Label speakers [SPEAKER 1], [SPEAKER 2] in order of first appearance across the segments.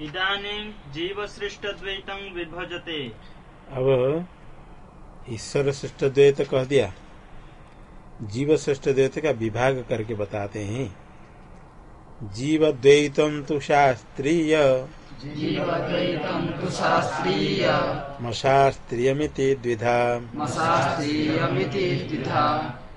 [SPEAKER 1] इदानीं जीवसृष्टद्वैतं विभजते।
[SPEAKER 2] अब ईश्वर श्रेष्ठ द्वैत कह दिया। जीव श्रेष्ठ द्वैत का विभाग करके बताते हैं। जीव द्वैतम तो शास्त्रीय।
[SPEAKER 3] जीवद्वैतं तु शास्त्रीय।
[SPEAKER 2] शास्त्रीयमिति द्विधा।
[SPEAKER 3] मशास्त्रीयमिति द्विधा।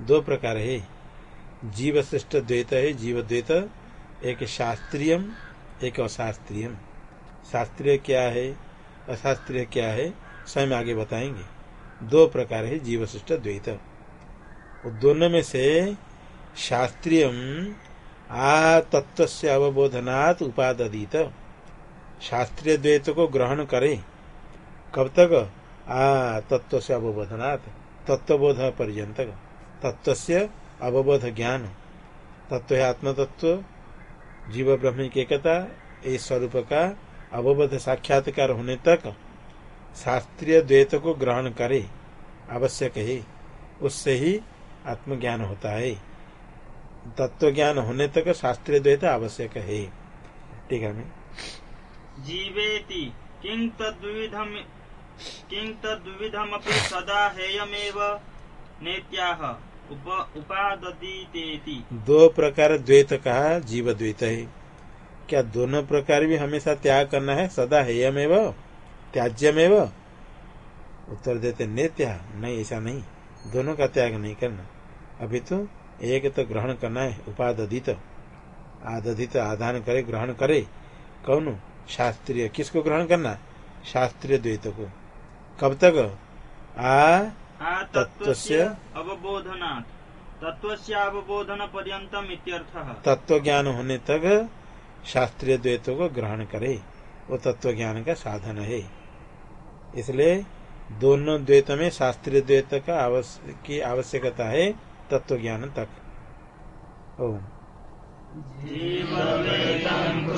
[SPEAKER 2] दो प्रकार है। जीव श्रेष्ठ द्वैत है जीव द्वैत एक शास्त्रीय एक अशास्त्रीय शास्त्रीय क्या है, अशास्त्रीय क्या है, स्वयं आगे बताएँगे। दो प्रकार है जीव श्रेष्ठ द्वैत दोनों में से शास्त्रीय आ तत्व से अवबोधनात् उपादीत शास्त्रीय द्वैत को ग्रहण करे। कब तक? आ तत्व से अवबोधनात् तत्वबोध पर्यंत तत्व से अवबोध ज्ञान तत्व है आत्म तत्व जीव ब्रह्म की एकता इस स्वरूप का अवबोध साक्षात्कार होने तक शास्त्रीय द्वैत को ग्रहण करे आवश्यक है उससे ही आत्मज्ञान होता है। तत्व ज्ञान होने तक शास्त्रीय द्वैत आवश्यक है ठीक है
[SPEAKER 1] जीवेति, किं तद्विधम् किं सदा हेयमेव, नेत्याह।
[SPEAKER 2] दो प्रकार द्वैत कहा जीव द्वैत है। क्या दोनों प्रकार भी हमेशा त्याग करना है? सदा हेयमेव, त्याज्यमेव। उत्तर देते नेत्या, नहीं, ऐसा नहीं। दोनों का त्याग नहीं करना। अभी तो एक तो ग्रहण करना है उपादित आदधित आधान करे, ग्रहण करे। कौन? शास्त्रीय। किसको ग्रहण करना? शास्त्रीय द्वैत को। कब तक? आ
[SPEAKER 1] आ तत्त्वस्य अवबोधनात्। तत्त्वस्य अवबोधन पर्यन्तम् इत्यर्थः।
[SPEAKER 2] तत्व ज्ञान होने तक शास्त्रीय द्वैतों को ग्रहण करे। वो तत्व ज्ञान का साधन है। इसलिए दोनों द्वैत में शास्त्रीय द्वैत का की आवश्यकता है तत्व ज्ञान तक। ओम।
[SPEAKER 3] जीवद्वैतं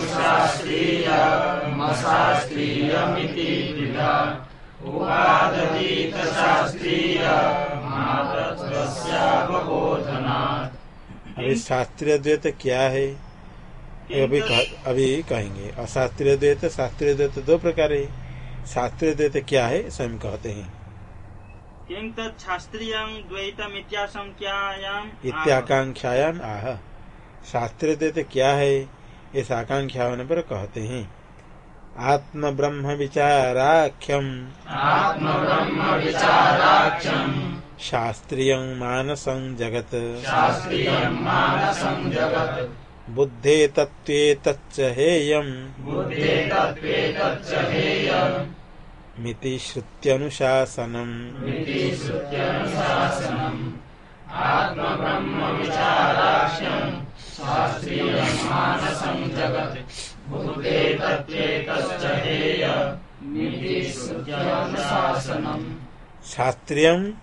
[SPEAKER 2] अभी शास्त्रीय द्वैत क्या है? अभी कह, अभी कहेंगे। अशास्त्रीय द्वैत शास्त्रीय द्वैत दो प्रकार है। शास्त्रीय द्वैत क्या है? स्वयं कहते हैं।
[SPEAKER 1] शास्त्रीय
[SPEAKER 2] इत्याकांक्षायाम आह। शास्त्रीय द्वैत क्या है? इस आकांक्षा होने पर कहते हैं। आत्म ब्रह्म विचाराख्यम
[SPEAKER 3] आत्मब्रह्म विचाराख्यम्
[SPEAKER 2] शास्त्रीय मानसं जगत।
[SPEAKER 3] शास्त्रीयं मानसं जगत्।
[SPEAKER 2] बुद्धे तत्वे तच्च हेयम।
[SPEAKER 3] बुद्धे तत्त्वे तच्च हेयम्।
[SPEAKER 2] मिति श्रुत्यनुशासनम।
[SPEAKER 3] श्रुत्यनुशासनम्। आत्मब्रह्म विचाराख्यम् शास्त्रीयं मानसं जगत्।
[SPEAKER 2] शास्त्रीय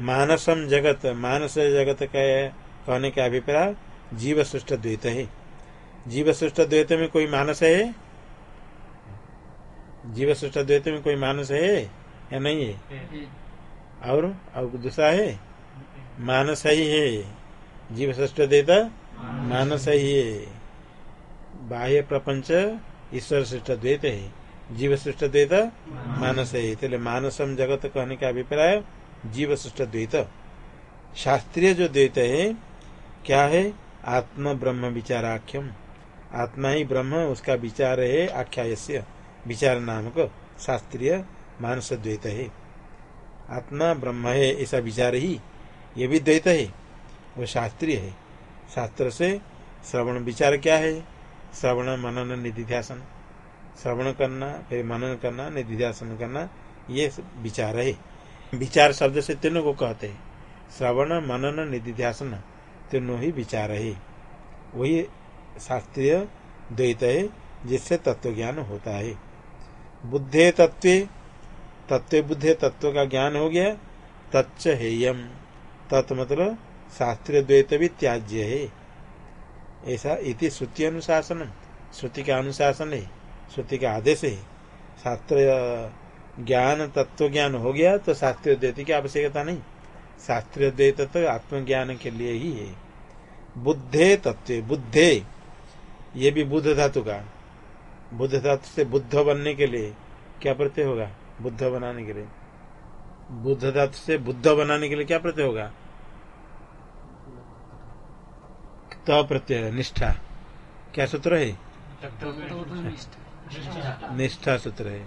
[SPEAKER 2] मानसम जगत, मानस जगत का कहने का अभिप्राय जीव सृष्ट द्वैत है। जीव सृष्ट द्वैत में कोई मानस है? जीव सृष्ट द्वैत में कोई मानस है? या नहीं है? और और दूसरा है? मानस ही है। जीव सृष्ट द्वैत मानस ही है। बाह्य प्रपंच ईश्वर श्रेष्ठ द्वैत है। जीव श्रेष्ठ द्वैत, मानस है। इसलिए मानसम जगत कहने का अभिप्राय, जीव श्रेष्ठ द्वैत। शास्त्रीय जो द्वैत है, क्या है? आत्म ब्रह्म विचाराख्यम। आत्मा ही ब्रह्म, उसका विचार है आख्यायस्य, विचार नामक शास्त्रीय मानस द्वैत है। आत्मा ब्रह्म है, ऐसा विचार ही, ये भी द्वैत है। वो शास्त्रीय है। शास्त्र से श्रवण विचार क्या है? श्रवण मनन निधिध्यासन। श्रवण करना, फिर मनन करना, निधिध्यासन करना, ये विचार है। विचार शब्द से तीनों को कहते हैं। श्रवण, मनन, निधिध्यासन तीनों ही विचार है। वही शास्त्रीय द्वैत है, जिससे तत्व ज्ञान होता है। बुद्धे तत्व तत्व बुद्धे तत्व का ज्ञान हो गया, तच्च हेयम। तत् मतलब शास्त्रीय द्वैत भी त्याज्य है। ऐसा इति श्रुति अनुशासन, श्रुति का अनुशासन है श्रुति का आदेश है शास्त्र, ज्ञान तत्व ज्ञान हो गया तो शास्त्रीय द्वैत की आवश्यकता नहीं। शास्त्रीय द्वैत तो आत्मज्ञान के लिए ही है। बुद्धे तत्व, बुद्धे, ये भी बुद्ध धातु का। बुद्ध धातु से बुद्ध बनने के लिए क्या प्रत्यय होगा? बुद्ध बनाने के लिए। बुद्ध धातु से बुद्ध बनाने के लिए क्या प्रत्यय होगा? त प्रत्यय, निष्ठा। क्या सूत्र है? निष्ठा सूत्र है।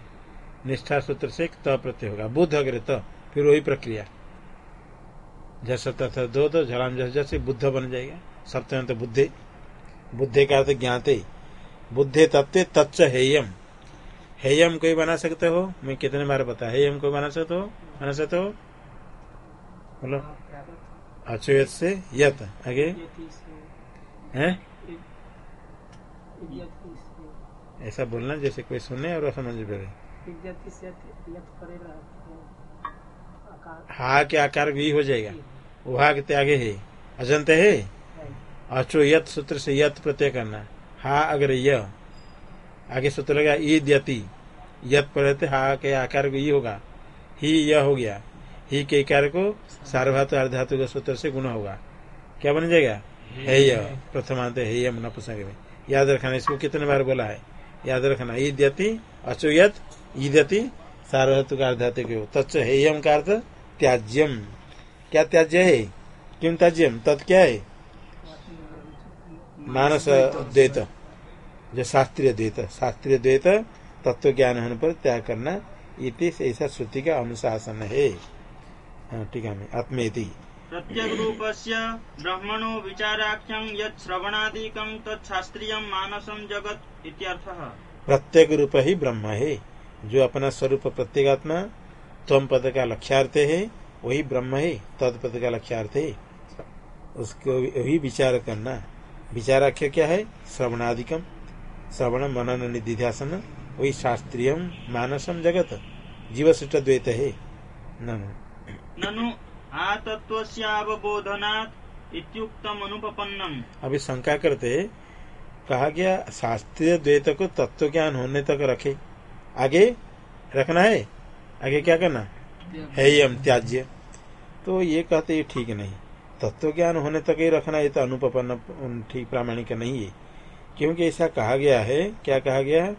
[SPEAKER 2] निष्ठा सूत्र से त प्रत्यय होगा। बुद्ध अग्र त फिर वही प्रक्रिया। जस तथा दो तो झलाम जस जैसे बुद्ध बन जाएगा। सप्तम तो बुद्धे। बुद्धे का अर्थ ज्ञाते। बुद्धे तत्व तत्व हेयम। हेयम कोई बना सकते हो? मैं कितने बार बता, हेयम कोई बना सकते हो? बना सकते हो? बोलो। अचुयत से यत, आगे। है? ऐसा बोलना जैसे कोई सुने और समझ पड़े हा के आकार भी हो जाएगा। वहा के त्यागे है। अजंत है। अचो यत सूत्र से यत प्रत्यय करना। हा अगर य। आगे सूत्र लगा ईद यति यत पर हा के आकार को होगा। ही यह हो गया। ही के आकार को सार्वधातु अर्धातु के सूत्र से गुण होगा। क्या बन जाएगा? है यह प्रथमांत है यम नपुसंग में याद रखना, इसको कितने बार बोला है? याद रखना ईद यति अचो यत ईदति सार्वधातु का अर्धातु के तत्व हेयम का अर्थ त्याज्यम क्या त्याज्य है? किम त्याज्यम तत् क्या है? मानस द्वैत। जो शास्त्रीय द्वैत। शास्त्रीय द्वैत तत्व ज्ञान होने पर त्याग करना इति ऐसा श्रुति का अनुशासन है, ठीक है, आत्मेति।
[SPEAKER 1] प्रत्येक रूपस्य ब्रह्मणो विचाराख्यं यत् श्रवणादिकं तत्शास्त्रीय जगत इत्यर्थः।
[SPEAKER 2] प्रत्येक रूप ही ब्रह्म है। जो अपना स्वरूप प्रत्येगात्मा तम पद का लक्ष्यार्थ है वही ब्रह्म है तद पद का लक्ष्यार्थ है। उसको वही विचार करना। विचाराख्य क्या है? श्रवणादिकम श्रवण मनन निधिध्यासन वही शास्त्रीय मानसम जगत। जीवश्रेष्ठ द्वैत है। ननु।
[SPEAKER 1] ननु आतत्वस्यावबोधनात् इत्युक्तम अनुपपन्नम
[SPEAKER 2] अभी शंका करते कहा गया शास्त्रीय द्वैत को तत्व ज्ञान होने तक रखे। आगे रखना है? आगे क्या करना? है यम त्याज्य। तो ये कहते ये ठीक नहीं। तत्व ज्ञान होने तक ही रखना ये तो अनुपन्न ठीक प्रामाणिक नहीं है। क्योंकि ऐसा कहा गया है क्या कहा गया? है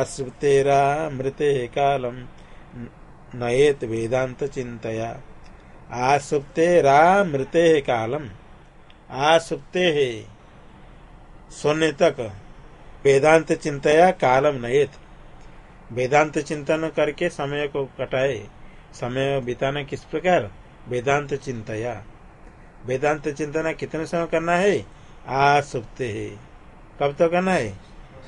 [SPEAKER 1] आसुप्तेरा
[SPEAKER 2] मृते कालम। नएत वेदांत चिंतया आसुप्तेरा मृते कालम। आसुप्ते है। सोने तक वेदांत चिंतया कालम नएत वेदांत चिंतन करके समय को कटाए। समय बिताना किस प्रकार? वेदांत चिंतया वेदांत चिंतना कितने समय करना है? आ सुप्ते है। कब तक तो करना है?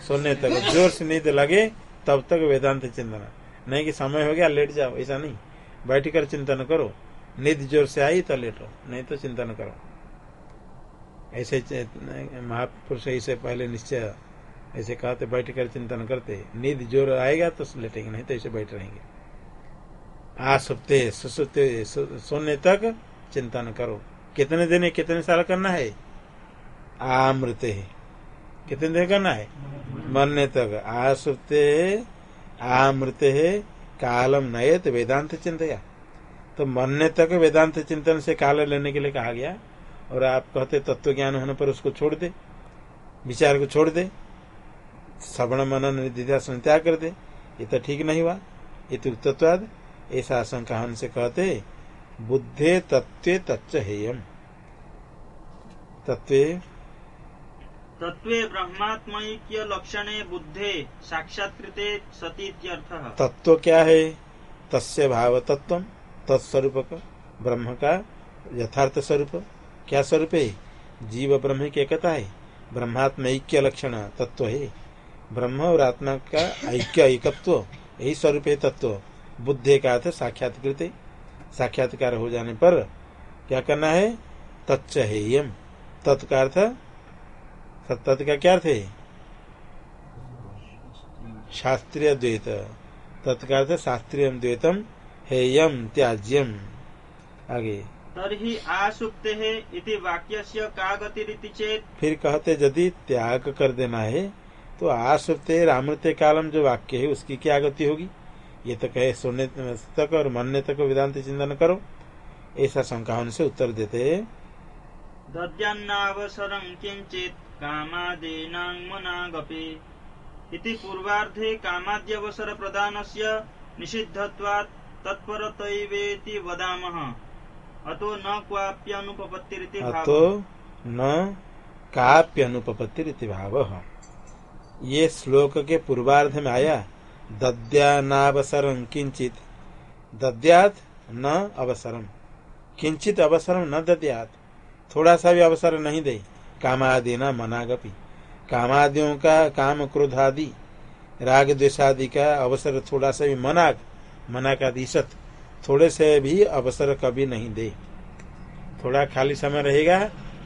[SPEAKER 2] सोने तक ज़ोर से नींद लगे, तब तक वेदांत चिंतना। नहीं कि समय हो गया, लेट जाओ, ऐसा नहीं। बैठ कर चिंतन करो। नींद ज़ोर से आई तो लेटो, नहीं तो चिंतन करो। ऐसे महापुरुष ऐसे पहले निश्चय, ऐसे कहते बैठ कर चिंतन करते। नींद ज़ोर आएगा तो लेटेंगे, नहीं तो ऐसे बैठ रहेंगे। आ सुप्ते सुसुप्ते सोने तक चिंतन करो। कितने दिन, कितने साल करना है? आमृत। कितने दिन करना है? मरने तक। आ सुप्ते आमृत है कालम नयत वेदांत चिंतया तो मरने तक वेदांत चिंतन से काल लेने के लिए कहा गया, और आप कहते तत्व ज्ञान होने पर उसको छोड़ दे, विचार को छोड़ दे, श्रवण मनन निधिध्यासन त्याग कर दे, ये तो ठीक नहीं हुआ इतुक्तवाद ऐसा आशंका हमसे कहते, बुद्धे तत्व तत्व हेयम। तत्व
[SPEAKER 1] तत्वे ब्रह्मात्मक्य लक्षणे बुद्धे, साक्षात्कृते सती
[SPEAKER 2] तत्व क्या है? तस्य भाव तत्व तत्स्वरूप ब्रह्म का यथार्थ स्वरूप। क्या स्वरूप है? जीव ब्रह्म की एकता है। ब्रह्मात्म ऐक्य लक्षण तत्व है। ब्रह्म और आत्मा का ऐक्य एकत्व यही स्वरूप है तत्व बुद्धे का अर्थ साक्षात्कृत। साक्षात्कार हो जाने पर क्या करना है? तच्च हेयम तत्का अर्थ सतत का क्या अर्थ है शास्त्रीय द्वैत तत्का अर्थ शास्त्रीय द्वैतम हेयम त्याज्यम आगे।
[SPEAKER 1] तर्हि आसुप्ते इति वाक्यस्य का गतिरिति चेत
[SPEAKER 2] फिर कहते यदि त्याग कर देना है तो आसुप्ते रामृत्य कालम जो वाक्य है उसकी क्या गति होगी? ये तो कहे सुनने तक और मनने तक वेदांत चिंतन करो। ऐसा शंका होने से उत्तर देते हैं।
[SPEAKER 1] दद्यान्नावसरं किञ्चित् कामादीनां मनागपि। इति पूर्वार्धे कामाद्यवसरप्रदानस्य निषिद्धत्वात् तत्परतैवेति वदामः। अतो न क्वाप्यनुपपत्तिरिति
[SPEAKER 2] अतो न काप्यनुपपत्ति रीति भाव। ये श्लोक के पूर्वार्ध में आया दद्यानावसरम किंचित दद्यात न अवसरम किंचित अवसरम न दद्यात। थोड़ा सा भी अवसर नहीं दे। कामादि न मनागपि। कामादियों का काम क्रोध आदि राग द्वेषादि का अवसर थोड़ा सा भी मना मना का दिशत थोड़े से भी अवसर कभी नहीं दे। थोड़ा खाली समय रहेगा,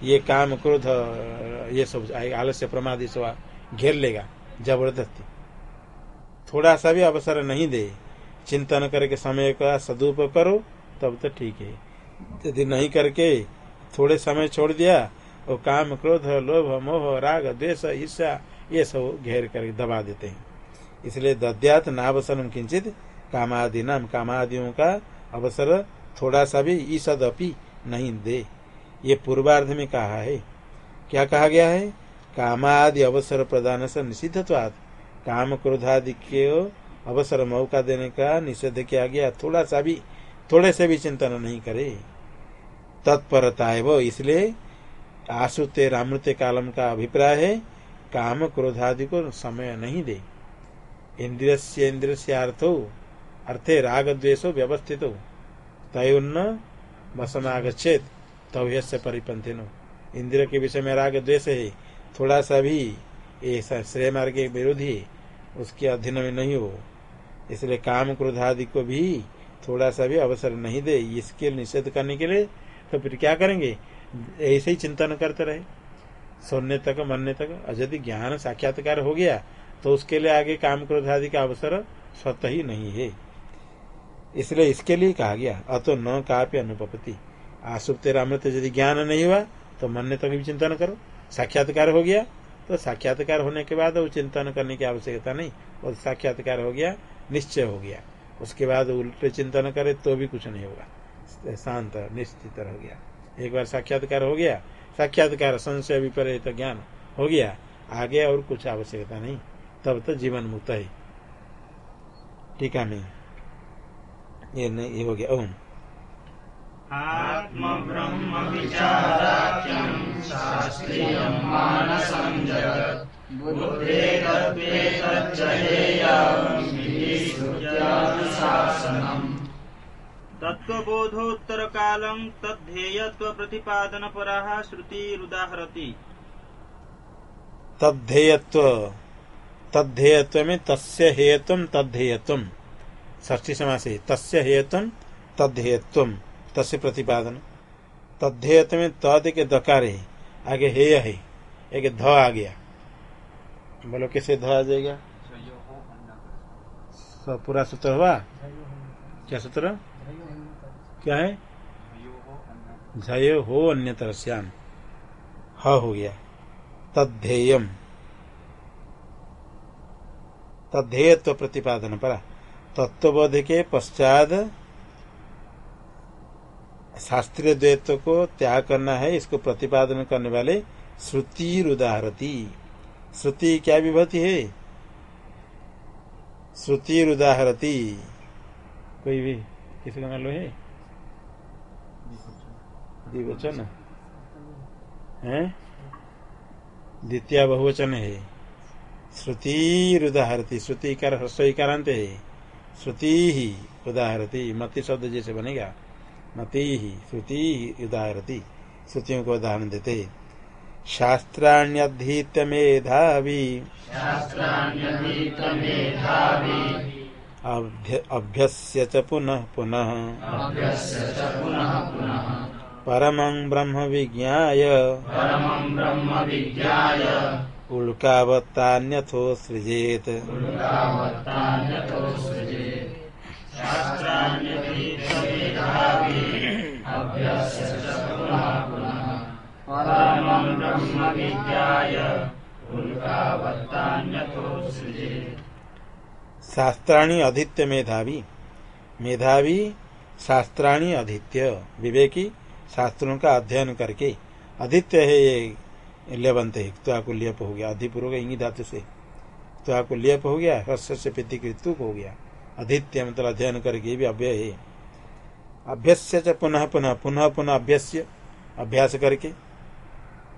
[SPEAKER 2] ये काम क्रोध, ये सब आलस्य प्रमादी सब घेर लेगा, ज़बरदस्ती। थोड़ा सा भी अवसर नहीं दे। चिंतन करके समय का सदुपयोग करो, तब तो ठीक है। यदि नहीं करके थोड़े समय छोड़ दिया वो काम क्रोध, लोभ, मोह, राग, द्वेष ईर्षा ये सब घेर कर दबा देते हैं। इसलिए दद्यात नावसरम किंचित कामादि नाम, कामादियों का अवसर थोड़ा सा भी ईसद अपी नहीं दे। ये पूर्वार्ध में कहा है। क्या कहा गया है? कामादि अवसर प्रदान से निषिद्धत्वाद काम क्रोधादि के अवसर मौका देने का निषेध किया गया। थोड़ा सा भी, थोड़े से भी चिंतन नहीं करे। तत्परता है वो इसलिए आसुते रामृत्य कालम का अभिप्राय है, काम क्रोधादि को समय नहीं दे। इंद्रिय से इंद्रिय से अर्थो अर्थे राग द्वेषो व्यवस्थित। हो तयुन्न वसमागछेद तब यसे परिपंथी नो इंद्रिय के विषय में राग द्वेष है, थोड़ा सा भी ऐसा श्रेय मार्ग विरोधी उसके अधीन में नहीं हो। इसलिए काम क्रोध आदि को भी थोड़ा सा भी अवसर नहीं दे, इसके निषेध करने के लिए तो फिर क्या करेंगे? ऐसे ही चिंतन करते रहे। सुनने तक मनने तक, और यदि ज्ञान साक्षात्कार हो गया तो उसके लिए आगे काम क्रोध आदि का अवसर स्वतः ही नहीं है। इसलिए इसके लिए कहा गया, अतो न काप्य अनुपति आसुप्त रामृत यदि ज्ञान नहीं हुआ तो मनने तक भी चिंतन करो। साक्षात्कार हो गया तो साक्षात्कार होने के बाद वो चिंतन करने की आवश्यकता नहीं। और साक्षात्कार हो गया, निश्चय हो गया। उसके बाद उल्टे चिंतन करे तो भी कुछ नहीं होगा। शांत, निश्चित हो गया। एक बार साक्षात्कार हो गया। साक्षात्कार, संशय विपरीत तो ज्ञान हो गया। आगे और कुछ आवश्यकता नहीं। तब तो जीवन मुक्त है। टीका में ये नहीं, ये हो गया। ओम।
[SPEAKER 3] बुद्धेतत्त्वेतच्च श्रुत्यानुशासनम्
[SPEAKER 1] तत्वबोधोत्तर कालम तद्धेयत्व प्रतिपादन पराः श्रुतिरुदाहरति।
[SPEAKER 2] तद्धेयत्व तद्धेयत्व में तस्य हेयत्व तद्धेयत्व। ष्ठी समास तस्य हेयत्व तद्धेयत्व तस्य प्रतिपादन। तद्धेयत्व में तद के दकार है आगे हेय है एक ध आ गया। बोलो कैसे ध आ जाएगा? पूरा सूत्र हुआ? क्या सूत्र? क्या है? झयो हो अन्य तरस्याम ह हो गया। तद्धेयम। तद्धेयत्व प्रतिपादन पर। तत्वबोध के पश्चात शास्त्रीय द्वैत्व को त्याग करना है, इसको प्रतिपादन करने वाले श्रुति रुदाहरती श्रुति क्या विभूति है? श्रुति रुदाहरती कोई भी किसी का मान लो है? द्विवचन है? द्वितीय बहुवचन है। श्रुति उदाहरती श्रुति कर ह्रस्वीकारांत है। श्रुति ही उदाहरती, मति शब्द जैसे बनेगा। मति ही श्रुति ही उदाहरती, श्रुतियों को उदाहरण देते है। शास्त्राण्यधीत मेधावी। अभ्य- अभ्यस्य च पुनः पुनः। परमं ब्रह्म विज्ञाय।
[SPEAKER 3] परमं ब्रह्म विज्ञाय।
[SPEAKER 2] उल्कावत्तान्यथो सृजेत्। शास्त्राणी अधीत्य मेधावी। मेधावी शास्त्राणी अधीत्य। विवेकी शास्त्रों का अध्ययन करके अधीत्य है ये लेवंत है त्वा को लियप हो गया अधिपूर्वक इंगी धातु से। त्वा को लियप हो गया हर्ष से पिति कृतुक हो गया। अधीत्य मतलब अध्ययन करके भी अव्यय है। अभ्यस्य च पुनः पुनः पुनः पुनः अभ्यस्य, अभ्यास करके।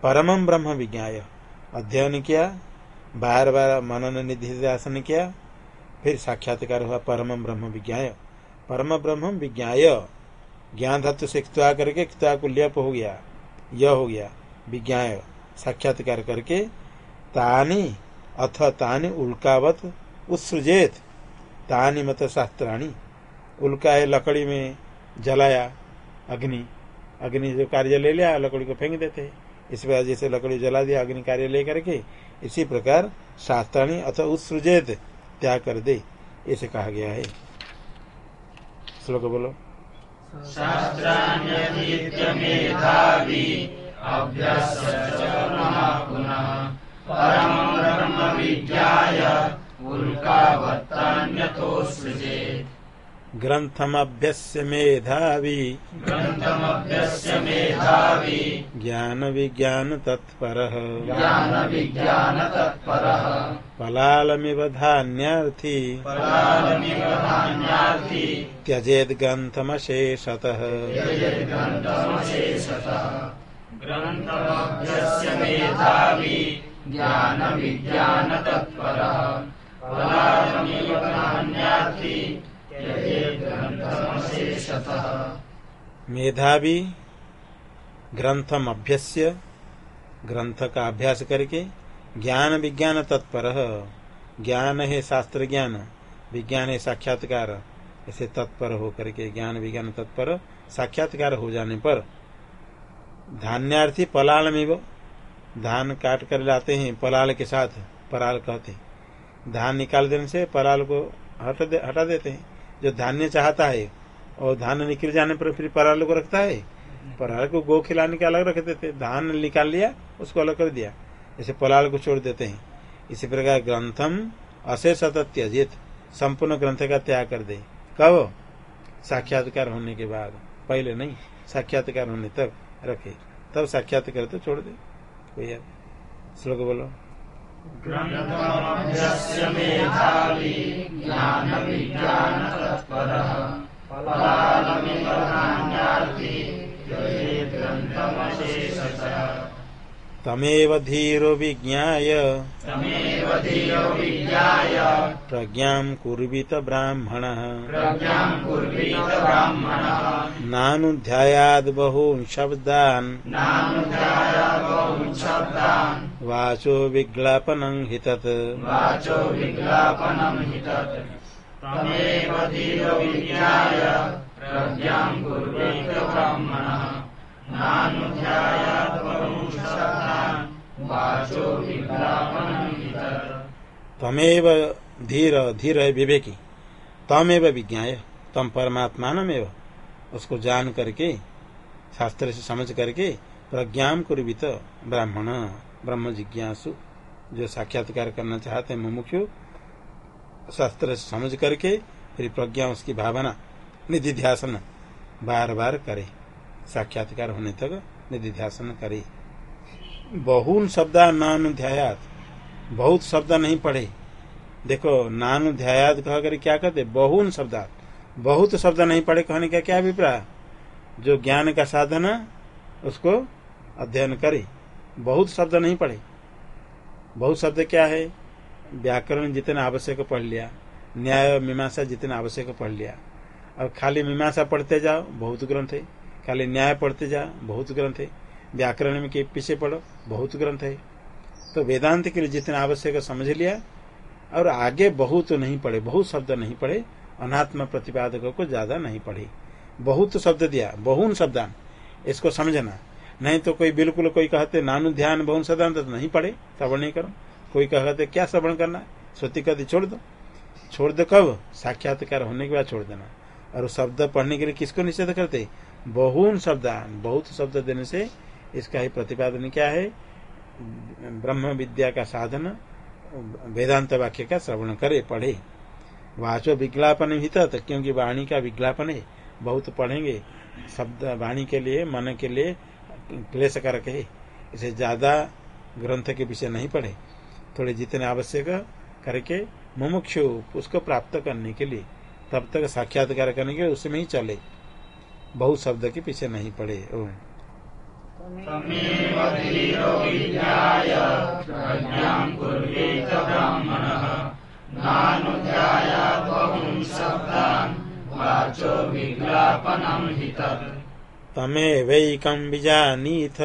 [SPEAKER 2] परमम ब्रह्म विज्ञाय। अध्ययन किया, बार बार मनन निधि आसन किया, फिर साक्षात्कार हुआ परम ब्रह्म विज्ञाय। परम ब्रह्म विज्ञाय। ज्ञान धातु से क्त्वा करके क्त्वा को लेप हो गया, यह हो गया विज्ञाय साक्षात्कार करके तानी अथ तानी उल्कावत उत्सृजेत, तानी मत शास्त्राणी। उल्का है लकड़ी में जलाया अग्नि अग्नि जो कार्य ले लिया, लकड़ी को फेंक देते इस प्रकार जैसे लकड़ी जला दिया, अग्नि कार्य ले करके, इसी प्रकार शास्त्राणी अथ उत्सृजेत, त्याग कर दे, ऐसे कहा गया है। श्लोक बोलो।
[SPEAKER 3] शास्त्राण्यतीत्य मेधावी अभ्यस्य च पुनः पुनः। परमं ब्रह्म विज्ञाय उल्कावत्तान्यतो सृजेत्
[SPEAKER 2] ग्रंथमभ्यस्य मेधावी।
[SPEAKER 3] ग्रन्थमभ्यस्य मेधावी।
[SPEAKER 2] ज्ञान विज्ञान तत्पर
[SPEAKER 3] ज्ञानविज्ञानतत्परः।
[SPEAKER 2] पलालमिव धान्यार्थी।
[SPEAKER 3] पलालमिव धान्यार्थी।
[SPEAKER 2] त्यजेद
[SPEAKER 3] यद्ग्रन्थमशेषतः ग्रन्थमभ्यस्य मेधावी। ज्ञानविज्ञानतत्परः। पलालमिव
[SPEAKER 2] मेधावी ग्रंथम अभ्यस्य ग्रंथ का अभ्यास करके ज्ञान विज्ञान तत्पर ज्ञान है शास्त्र ज्ञान विज्ञान है साक्षात्कार ऐसे तत्पर हो करके ज्ञान विज्ञान तत्पर साक्षात्कार हो जाने पर धान्यार्थी पलाल में वो धान काट कर लाते हैं पलाल के साथ पराल कहते हैं। धान निकाल देने से पराल को हटा दे, हटा देते हैं। जो धान्य चाहता है और धान निकल जाने पर फिर पराल को रखता है। पराल को गो खिलाने के अलग रख देते धान निकाल लिया, उसको अलग कर दिया। जैसे पलाल को छोड़ देते हैं। इसी प्रकार ग्रंथम अशेष त्यजित। संपूर्ण ग्रंथ का त्याग कर दे। कब? साक्षात्कार होने के बाद। पहले नहीं, साक्षात्कार होने तक रखे। तब साक्षात्कार तो छोड़ दे। कोई श्लोक बोलो।
[SPEAKER 3] ग्रन्थमभ्यस्य
[SPEAKER 2] तमेव धीरो विज्ञाय। प्रज्ञां कुर्वीत ब्राह्मणः। नानुध्यायाद् बहून् शब्दान्। वाचो विज्ञापनं हि
[SPEAKER 3] तमेव
[SPEAKER 2] तमेव धीर धीर है विवेकी। तमेव विज्ञाय, तम परमात्मानमेव। उसको जान करके, शास्त्र से समझ करके, प्रज्ञा कुर्वित ब्राह्मण। ब्रह्म जिज्ञासु, जो साक्षात्कार करना चाहते हैं मुमुक्षु शास्त्र समझ करके फिर प्रज्ञा उसकी भावना निधि ध्यासन बार बार करे। साक्षात्कार होने तक निधि ध्यासन करे। बहुन शब्दा नानुध्यायात बहुत शब्द नहीं पढ़े। देखो नानुध्यायात कह कर क्या कहते? बहुन शब्दात। बहुत शब्द नहीं पढ़े कहने का क्या अभिप्राय? जो ज्ञान का साधन है, उसको अध्ययन करे। बहुत शब्द नहीं पढ़े। बहुत शब्द क्या है? व्याकरण जितना आवश्यक पढ़ लिया, न्याय मीमांसा जितना आवश्यक पढ़ लिया। और खाली मीमांसा पढ़ते जाओ, बहुत ग्रंथ है। खाली न्याय पढ़ते जाओ, बहुत ग्रंथ है। व्याकरण में के पीछे पढ़ो, बहुत ग्रंथ है। तो वेदांत के लिए जितना आवश्यक समझ लिया, और आगे बहुत नहीं पढ़े, बहुत शब्द नहीं पढ़े, अनात्म प्रतिपादकों को ज़्यादा नहीं पढ़े। बहुत शब्द दिया, बहुन शब्दान, इसको समझना। नहीं तो कोई बिल्कुल कोई कहते, नानु ध्यान बहुन सदा तो नहीं पढ़े श्रवण नहीं करो। कोई कह कहते क्या श्रवण करना श्रुति कहते, छोड़ दो। छोड़ दो कब? साक्षात्कार होने के बाद छोड़ देना। और शब्द पढ़ने के लिए किसको निषेध करते? बहुन शब्द बहुत शब्द देने से इसका ही प्रतिपादन क्या है? ब्रह्म विद्या का साधन, वेदांत वाक्य का श्रवण करे, पढ़े। वाचो विज्ञापन ही तत् क्योंकि वाणी का विज्ञापन है। बहुत पढ़ेंगे, शब्द, वाणी के लिए, मन के लिए क्लेश करके इसे ज़्यादा ग्रंथ के विषय नहीं पढ़े। थोड़े जितने आवश्यक करके मुमुक्षु उसको प्राप्त करने के लिए तब तक साक्षात्कार करने के लिए उसमें ही चले। बहुत शब्द के पीछे नहीं पड़े। ओम।
[SPEAKER 3] तत्
[SPEAKER 2] तमेवैकं विजानीथ।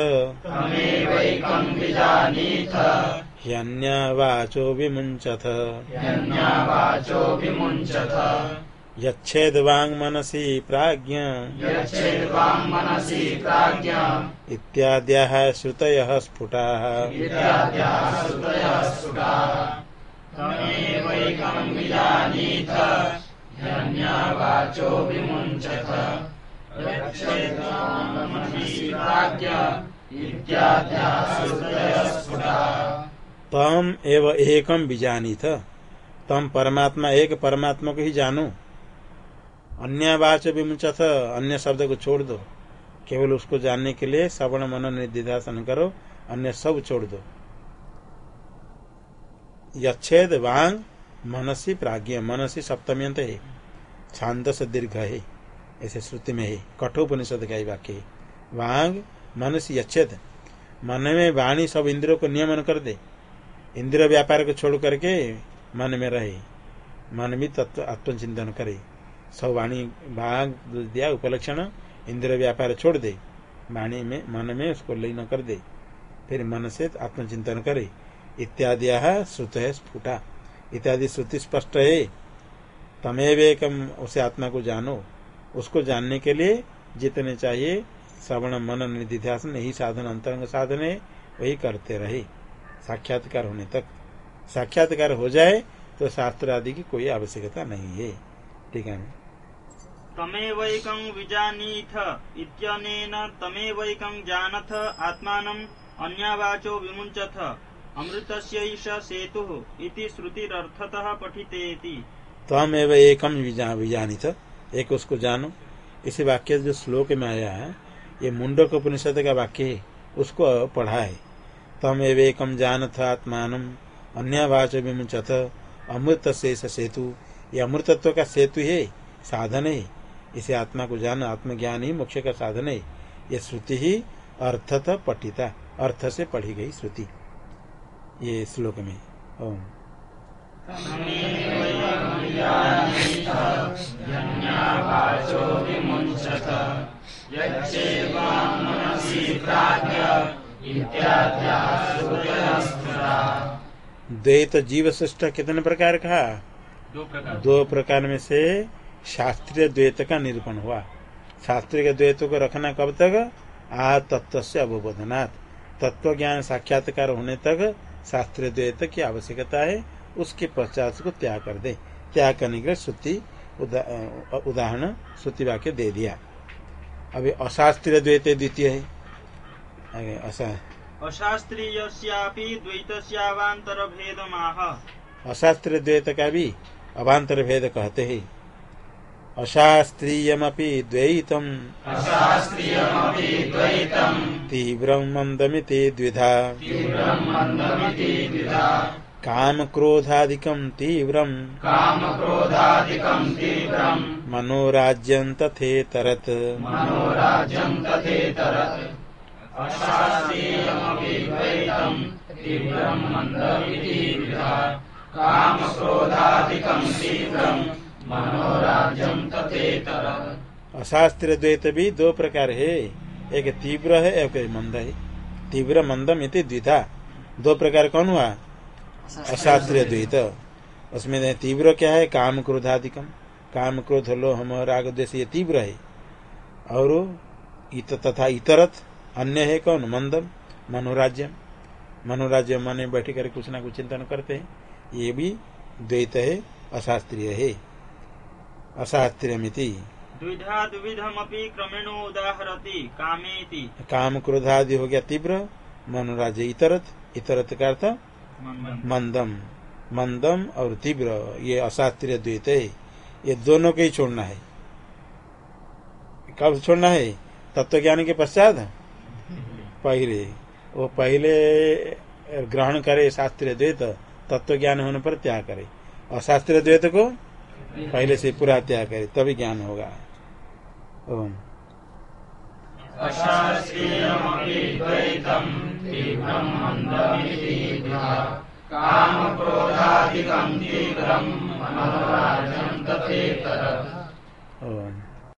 [SPEAKER 3] तमेवैकं विजानीथ।
[SPEAKER 2] ह्यन्यवाचो विमुञ्चथ
[SPEAKER 3] यज्ञावाचो विमुञ्चथ
[SPEAKER 2] यच्छेद्वाङ्मनसि प्राज्ञ।
[SPEAKER 3] यच्छेद्वां मनसि प्राज्ञ।
[SPEAKER 2] इत्याद्याः श्रुतयः स्फुटाः।
[SPEAKER 3] इत्याद्याः श्रुतयः स्फुटाः। तमेवैकं विजानीथ। यज्ञावाचो विमुञ्चथ यच्छेद्वां प्राज्ञ। इत्याद्याः श्रुतयः स्फुटाः।
[SPEAKER 2] तम एव एकम था। तम परमात्मा एक, परमात्मा को ही जानो। अन्य वाच विमुचथ अन्य शब्द को छोड़ दो। केवल उसको जानने के लिए श्रवण, मन निर्दिधासन करो, अन्य सब छोड़ दो। यच्छेद वांग मनसी प्राज्ञ, मनसी सप्तम्यंत है। छांदस दीर्घ है, ऐसे श्रुति में है, कठोपनिषद का ही वाक्य है। वांग मनसी यच्छेद, मन में वाणी सब इंद्रियों को नियमन कर दे। इंद्रिय व्यापार को छोड़ करके मन में रहे मन में तत्व आत्मचिंतन करे। सब वाणी भाग दिया, उपलक्षण इंद्रिय व्यापार छोड़ दे। वाणी में मन में उसको लीन कर दे। फिर मन से आत्मचिंतन करे। इत्यादि श्रुत है स्फुटा। इत्यादि श्रुति स्पष्ट है। तमेव एकम उसे आत्मा को जानो। उसको जानने के लिए जितने चाहिए, श्रवण, मन, निधिध्यासन, यही साधन, अंतरंग साधन है। वही करते रहे। साक्षात्कार होने तक। साक्षात्कार हो जाए तो शास्त्र आदि की कोई आवश्यकता नहीं है। ठीक है
[SPEAKER 1] तमेवैकं विजानीथ इत्यनेन तमेवैकं जानथ आत्मानम् अन्यावाचो विमुञ्चथ। अमृतस्यैष सेतुः इति श्रुतिरर्थतः पठितेति।
[SPEAKER 2] तम एवं एकम विजानित एक उसको जानो। इसी वाक्य जो श्लोक में आया है ये मुंडक उपनिषद का वाक्य है उसको पढ़ा है। तम एव एकम जानथ आत्मान अन्यवाच विमुचथ अमृत शेष सेतु ये अमृतत्व का सेतु है, साधन। है इसे आत्मा को जान आत्मज्ञान ही मोक्ष का साधन। है ये श्रुति ही अर्थत पठिता अर्थ से पढ़ी गई श्रुति। ये श्लोक में, ओम। द्वैत जीव सृष्ट कितने प्रकार का?
[SPEAKER 1] दो प्रकार।
[SPEAKER 2] दो प्रकार में से शास्त्रीय द्वैत का निरूपण हुआ। शास्त्रीय द्वैत को रखना कब तक? आ तत्व से अवबोधनात्। तत्व ज्ञान साक्षात्कार होने तक शास्त्रीय द्वैत की आवश्यकता है उसके पश्चात को त्याग कर दे। त्याग करने के लिए श्रुति उदाहरण श्रुति वाक्य दे दिया। अभी अशास्त्रीय द्वैत द्वितीय है।
[SPEAKER 1] अशास्त्रीयस्यापि द्वैतस्यावान्तर
[SPEAKER 2] अशास्त्रीय द्वैत का भी अभांतर भेद कहते हैं अशास्त्रीयमपि द्वैतम।
[SPEAKER 3] अशास्त्रीयमपि द्वैतम्।
[SPEAKER 2] तीव्रं मन्दमिति द्विधा।
[SPEAKER 3] तीव्रम् मन्दमिति द्विधा।
[SPEAKER 2] तीव्रं
[SPEAKER 3] तीव्रम्।
[SPEAKER 2] मनोराज्यं तथेतरत्।
[SPEAKER 3] मनोराज्यम् तथेतरत्।
[SPEAKER 2] अशास्त्रीय द्वैत भी दो प्रकार है। एक तीव्र है, एक मंद है। तीव्र मंदम इति द्विधा। दो प्रकार कौन हुआ? अशास्त्रीय द्वैत उसमें तीव्र क्या है? काम क्रोधाधिकम काम क्रोध लो हम राग, द्वेष, ये तीव्र है। और इत तथा इतरत। अन्य है कौन? मंदम मनोराज्यम। मनोराज्य मन में बैठ कर कुछ ना कुछ चिंतन करते हैं। ये भी द्वैत है अशास्त्रीय है। अशास्त्रीय मिति
[SPEAKER 1] द्विधा क्रमेण उदाहरति कामेति।
[SPEAKER 2] काम क्रोध आदि हो गया तीव्र मनोराज्य इतरत इतरत का अर्थ मंदम। मंदम। और तीव्र ये अशास्त्रीय द्वैत है। ये दोनों को ही छोड़ना है। कब छोड़ना है? तत्व ज्ञान के पश्चात? पहले, वो पहले ग्रहण करे शास्त्रीय द्वैत तत्व ज्ञान होने पर त्याग करे। और शास्त्रीय द्वैत को पहले से पूरा त्याग करे, तभी ज्ञान होगा।
[SPEAKER 3] अशास्त्रीयमपि द्वैतं तीव्रं मन्दमिति द्विधा